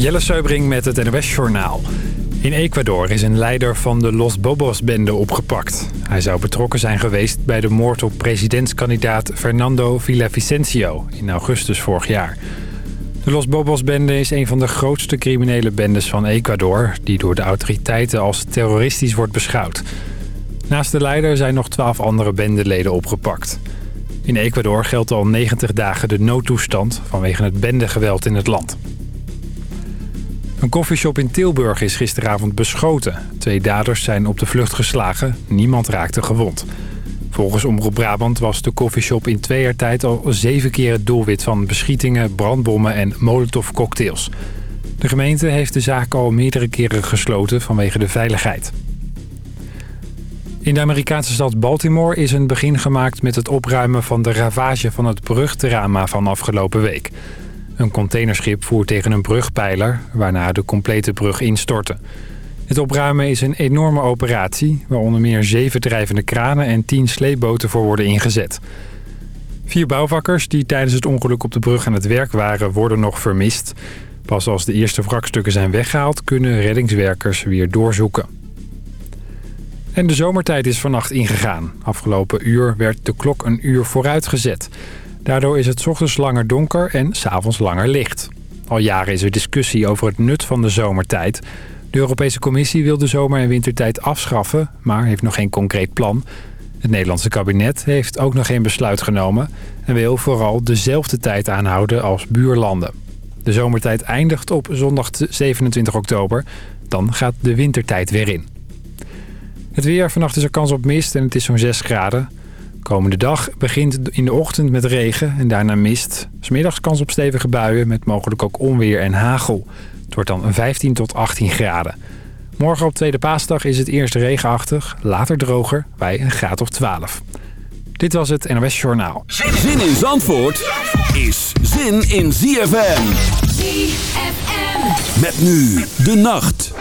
Jelle Seubring met het NOS Journaal. In Ecuador is een leider van de Los Bobos-bende opgepakt. Hij zou betrokken zijn geweest bij de moord op presidentskandidaat Fernando Villavicencio in augustus vorig jaar. De Los Bobos-bende is een van de grootste criminele bendes van Ecuador... die door de autoriteiten als terroristisch wordt beschouwd. Naast de leider zijn nog twaalf andere bendeleden opgepakt. In Ecuador geldt al 90 dagen de noodtoestand vanwege het bendegeweld in het land. Een koffieshop in Tilburg is gisteravond beschoten. Twee daders zijn op de vlucht geslagen. Niemand raakte gewond. Volgens Omroep Brabant was de koffieshop in twee jaar tijd al zeven keer het doelwit van beschietingen, brandbommen en molotovcocktails. De gemeente heeft de zaak al meerdere keren gesloten vanwege de veiligheid. In de Amerikaanse stad Baltimore is een begin gemaakt met het opruimen van de ravage van het brugdrama van afgelopen week. Een containerschip voert tegen een brugpijler, waarna de complete brug instortte. Het opruimen is een enorme operatie, waar onder meer zeven drijvende kranen en tien sleepboten voor worden ingezet. Vier bouwvakkers die tijdens het ongeluk op de brug aan het werk waren, worden nog vermist. Pas als de eerste wrakstukken zijn weggehaald, kunnen reddingswerkers weer doorzoeken. En de zomertijd is vannacht ingegaan. Afgelopen uur werd de klok een uur vooruitgezet. Daardoor is het ochtends langer donker en s'avonds langer licht. Al jaren is er discussie over het nut van de zomertijd. De Europese Commissie wil de zomer- en wintertijd afschaffen, maar heeft nog geen concreet plan. Het Nederlandse kabinet heeft ook nog geen besluit genomen... en wil vooral dezelfde tijd aanhouden als buurlanden. De zomertijd eindigt op zondag 27 oktober. Dan gaat de wintertijd weer in. Het weer, vannacht is er kans op mist en het is zo'n 6 graden. Komende dag begint in de ochtend met regen en daarna mist. Smiddags kans op stevige buien met mogelijk ook onweer en hagel. Het wordt dan 15 tot 18 graden. Morgen op tweede paasdag is het eerst regenachtig, later droger bij een graad of 12. Dit was het NOS Journaal. Zin in Zandvoort is zin in ZFM. ZFM. Met nu de nacht.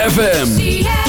FM.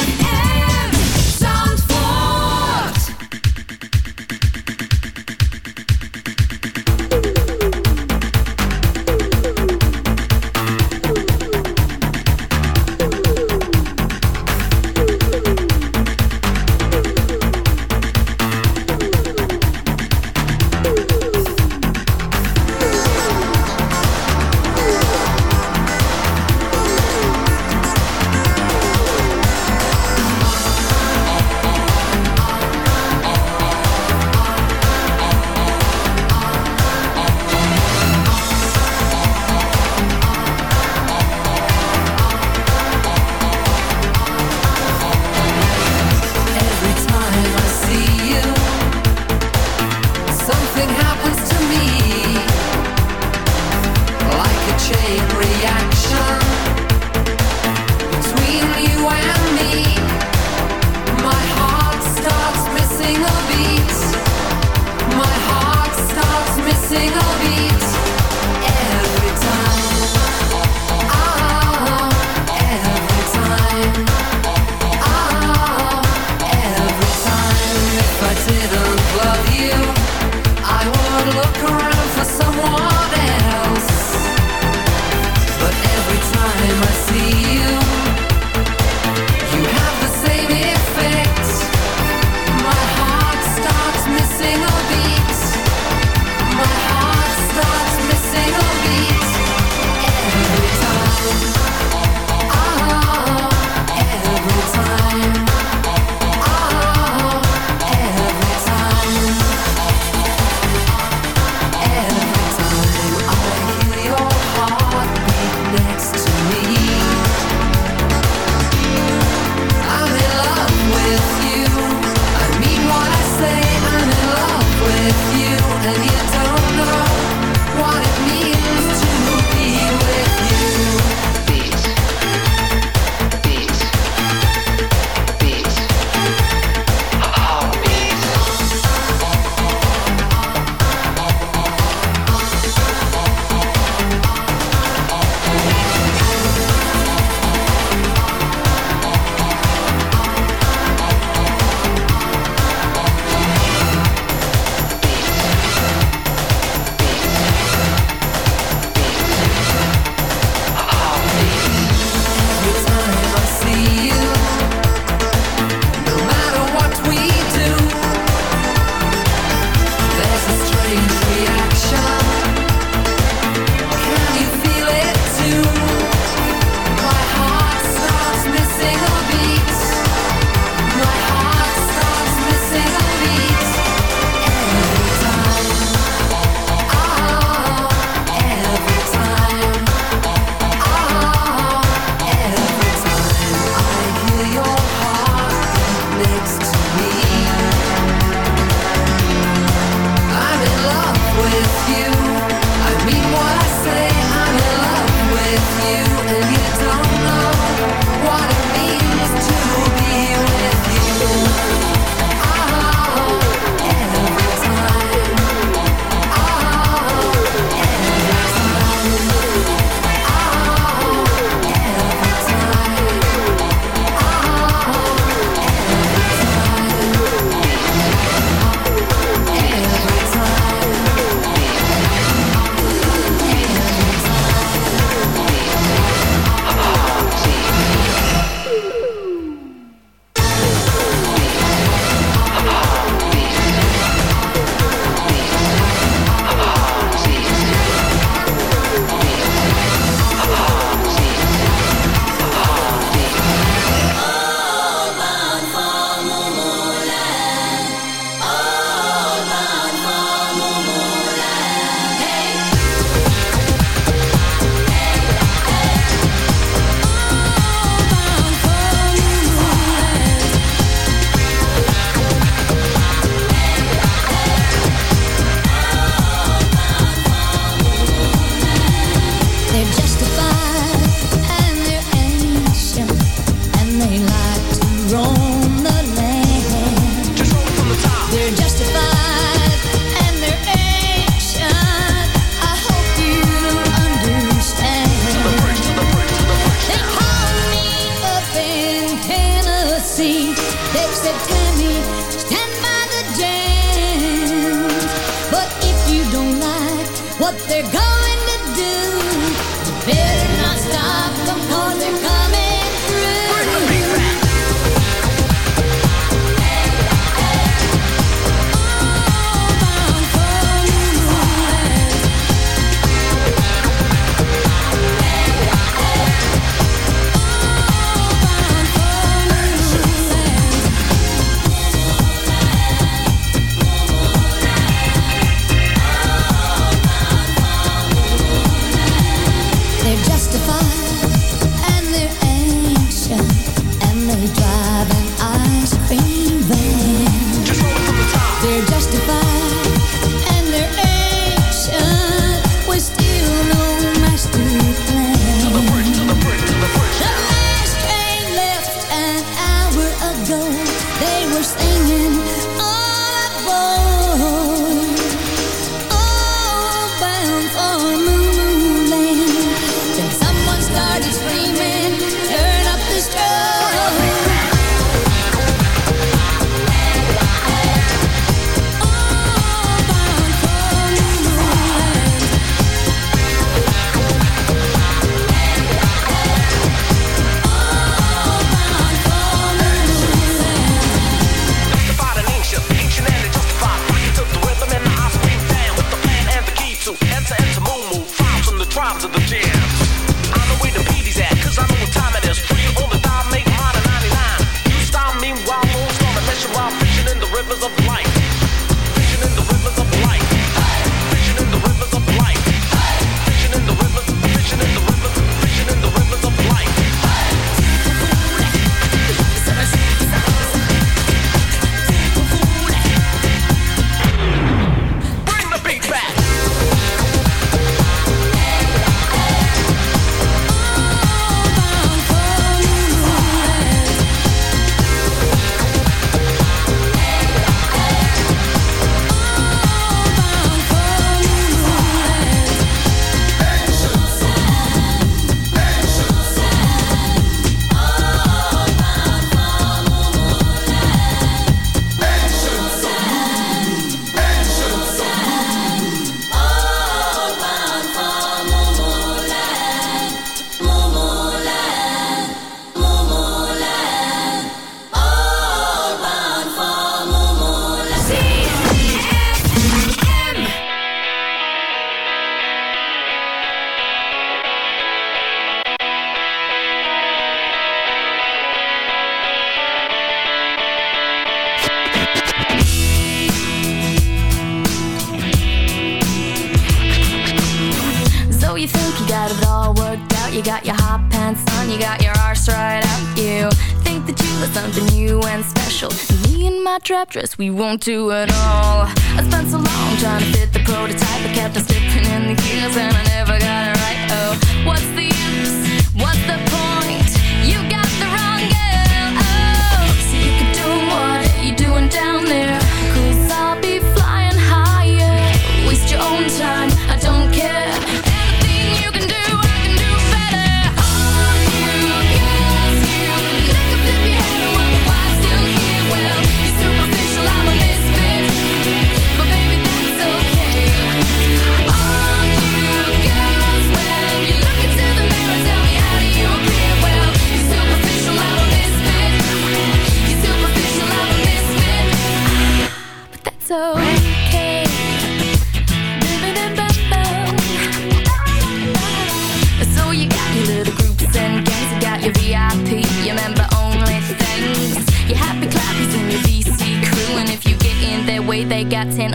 trap dress, we won't do it all.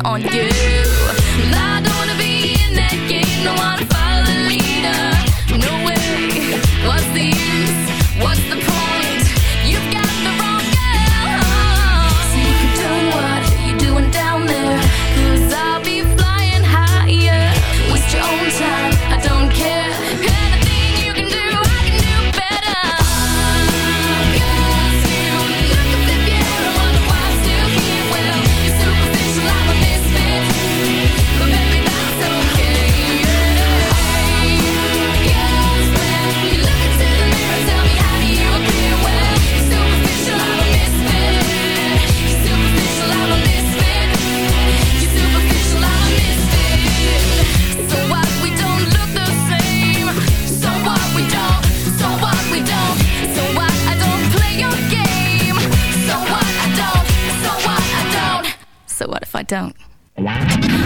on you. Not wanna be in that game, no fight. Don't.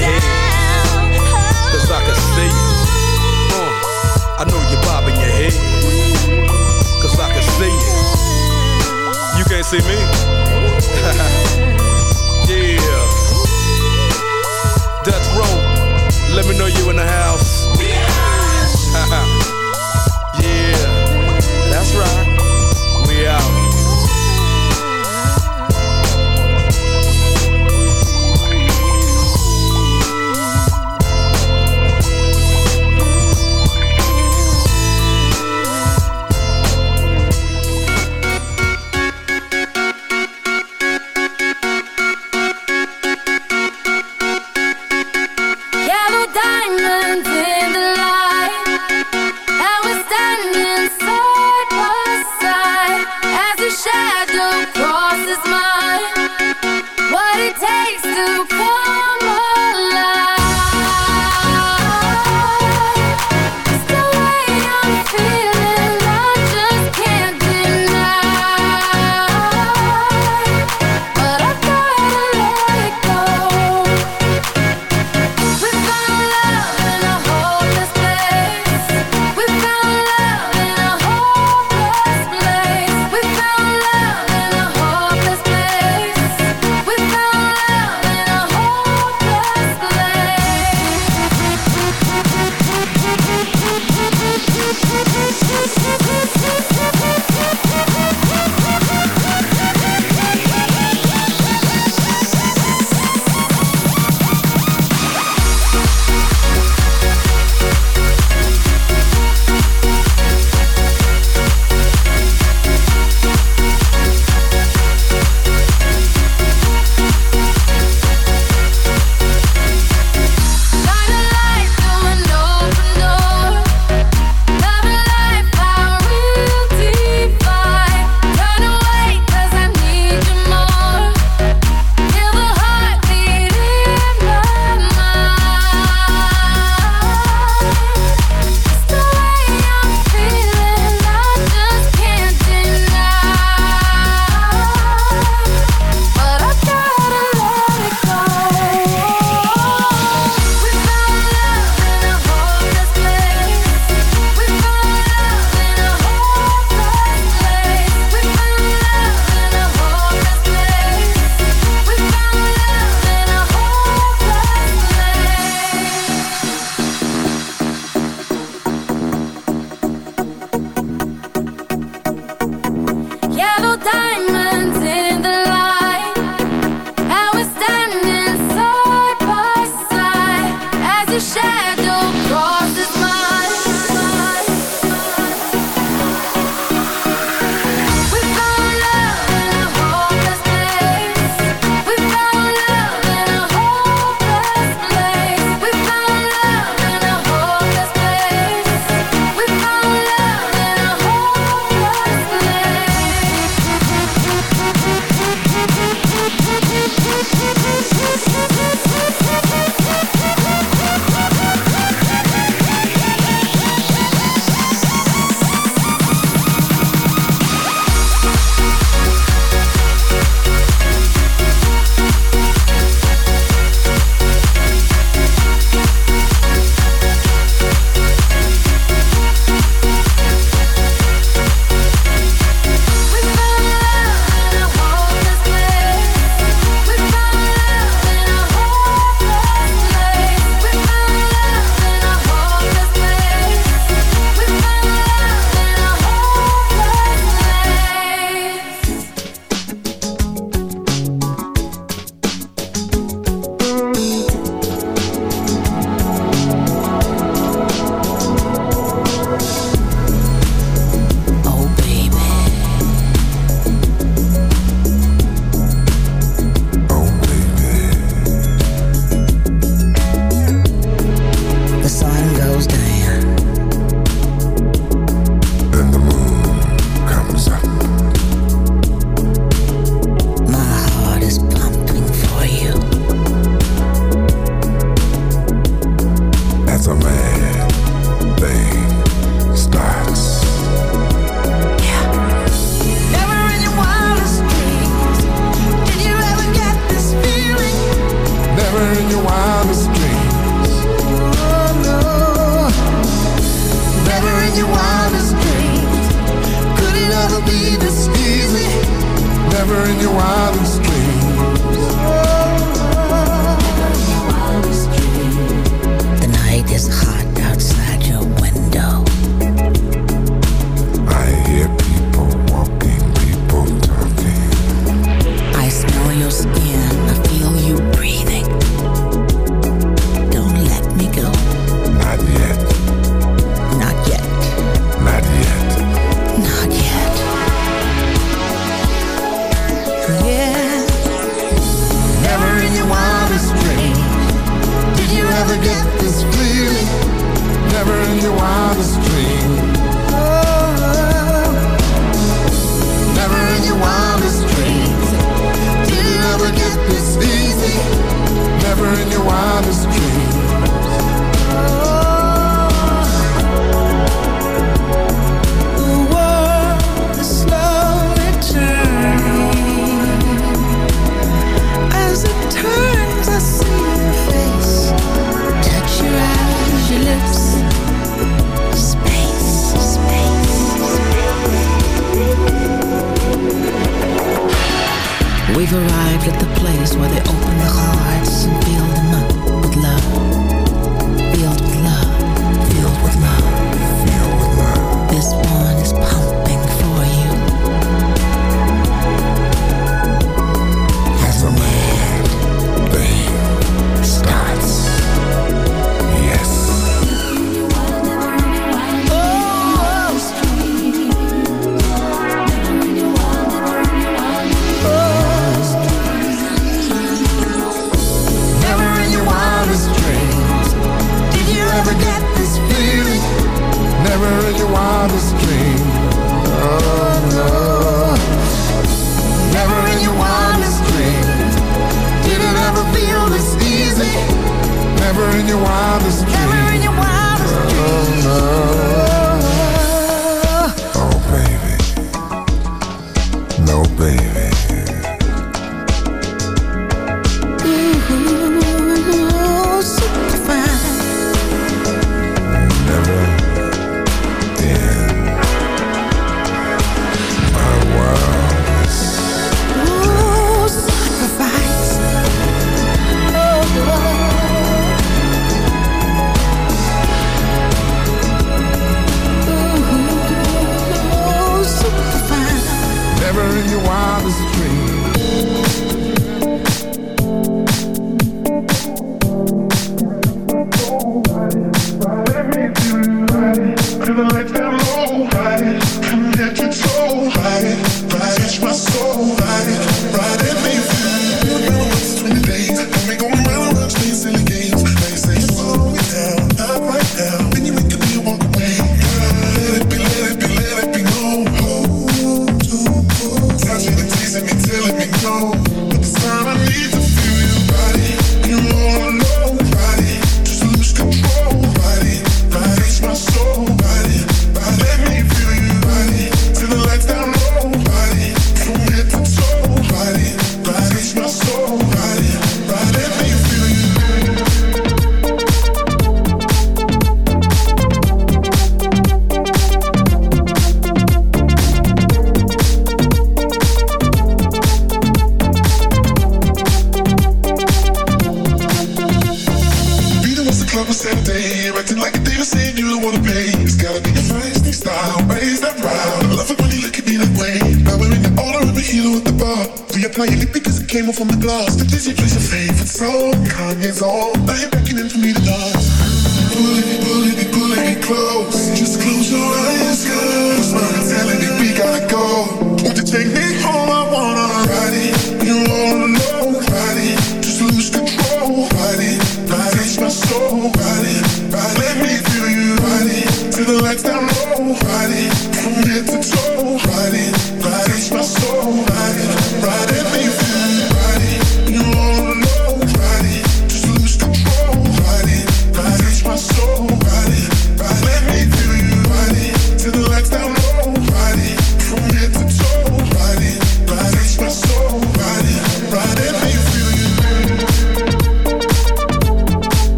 head, cause I can see you. Uh, I know you're bobbing your head, cause I can see you. You can't see me? yeah.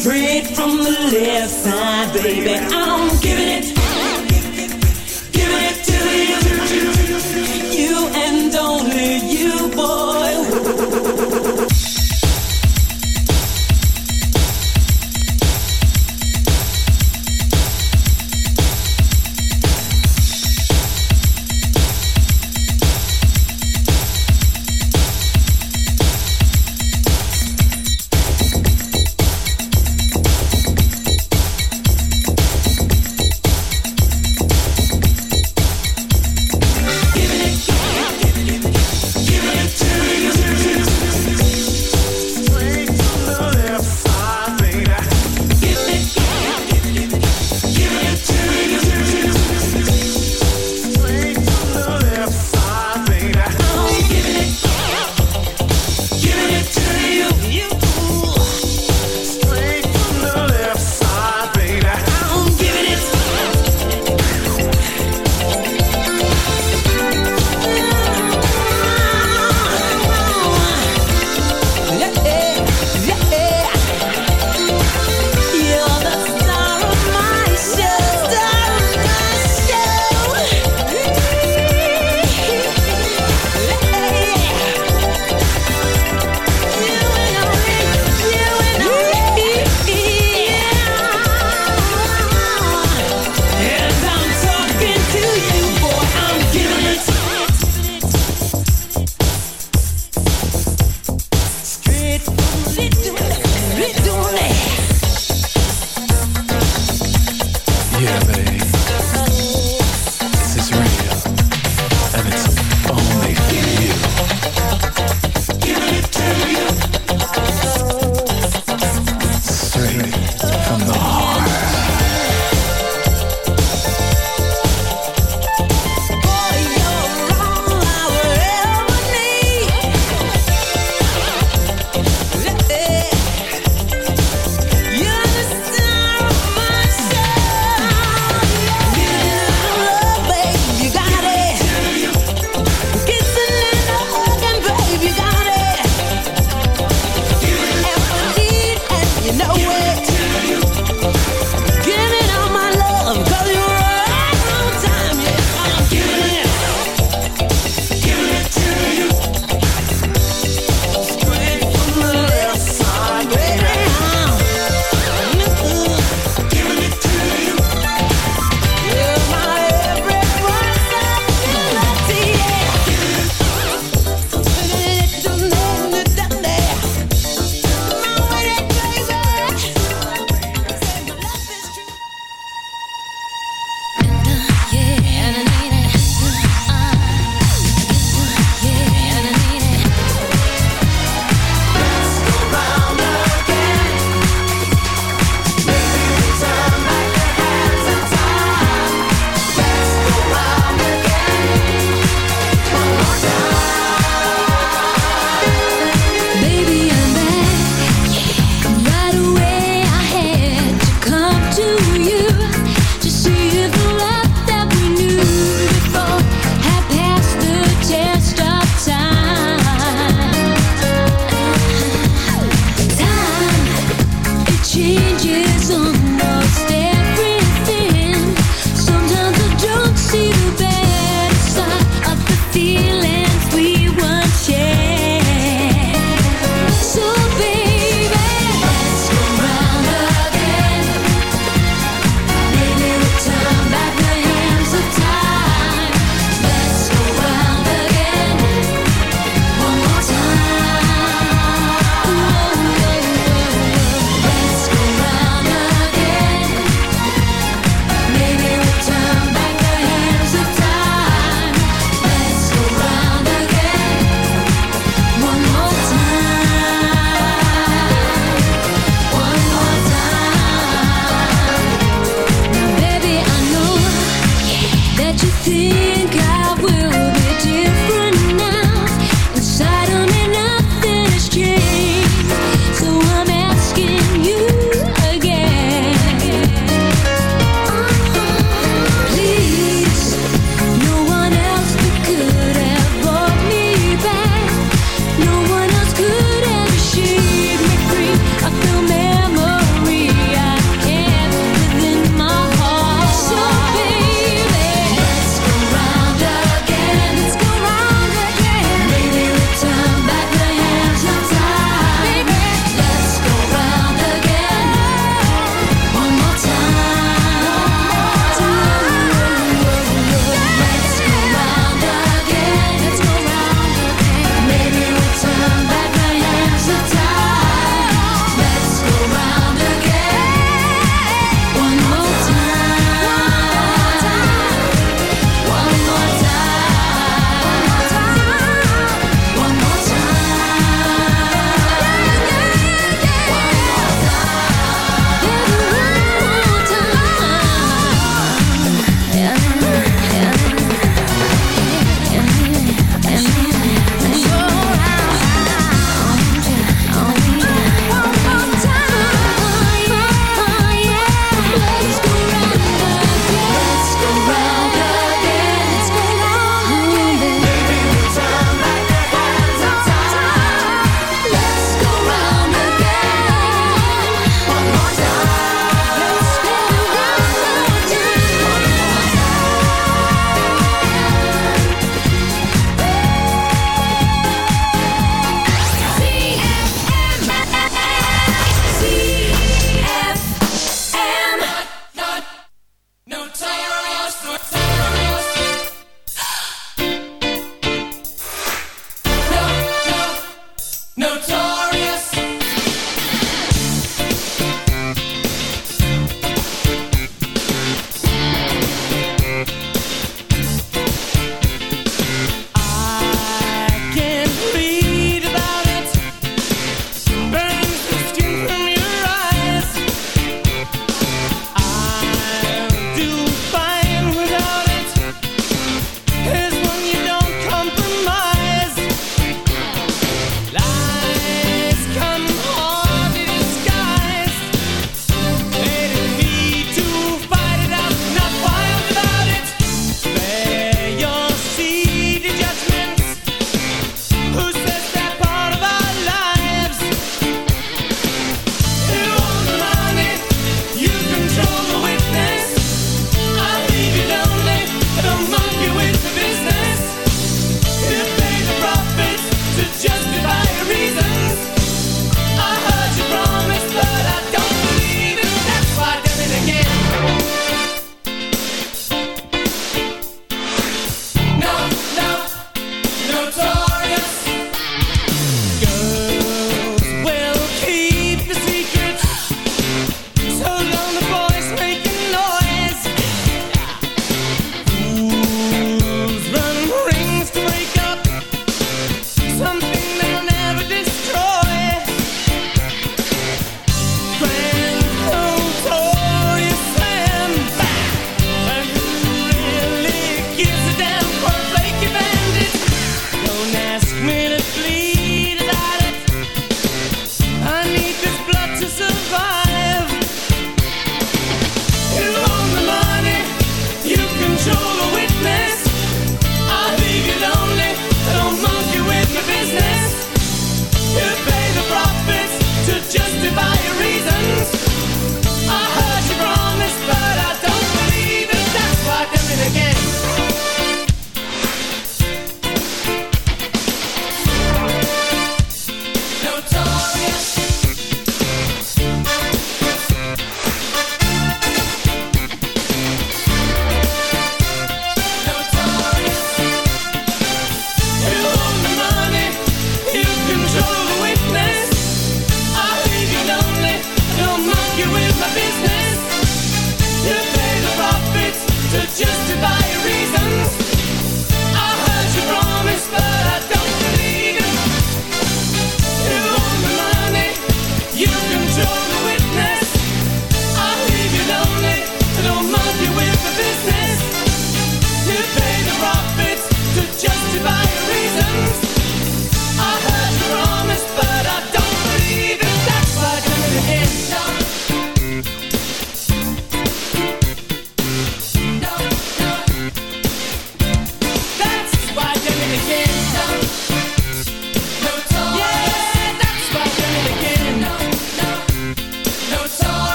Straight from the left side, baby. I'm giving it. Giving it to you. You and only you, boy.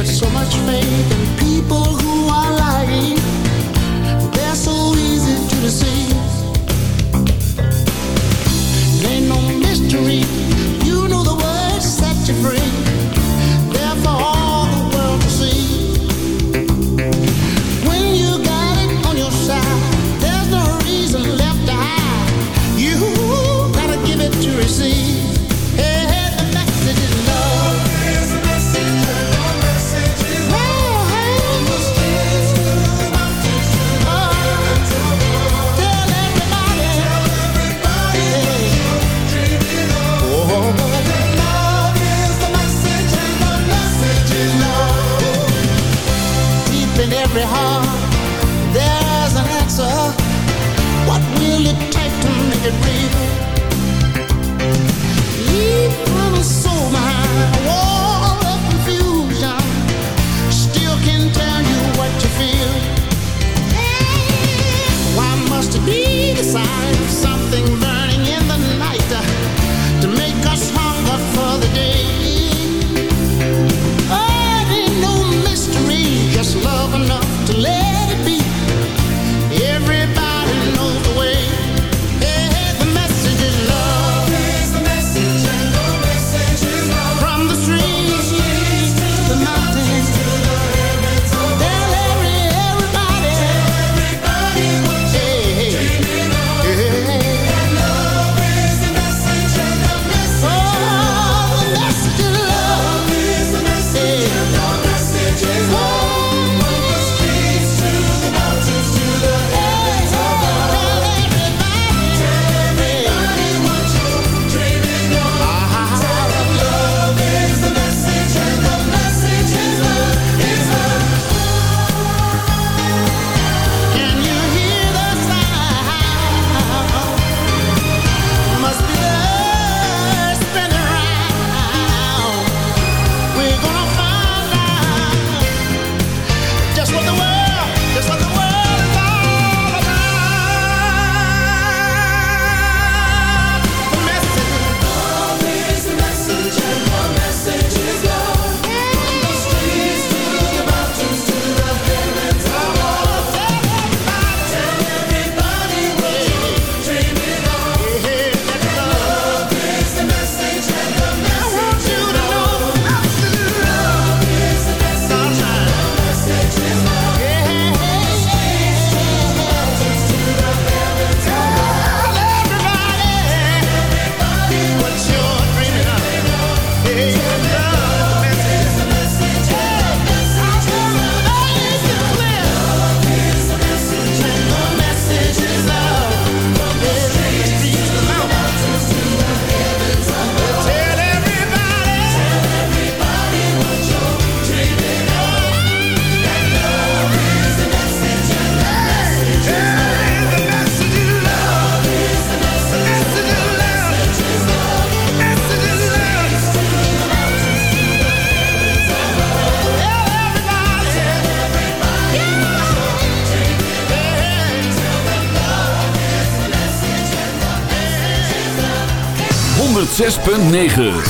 put so much faith in people who are like 106.9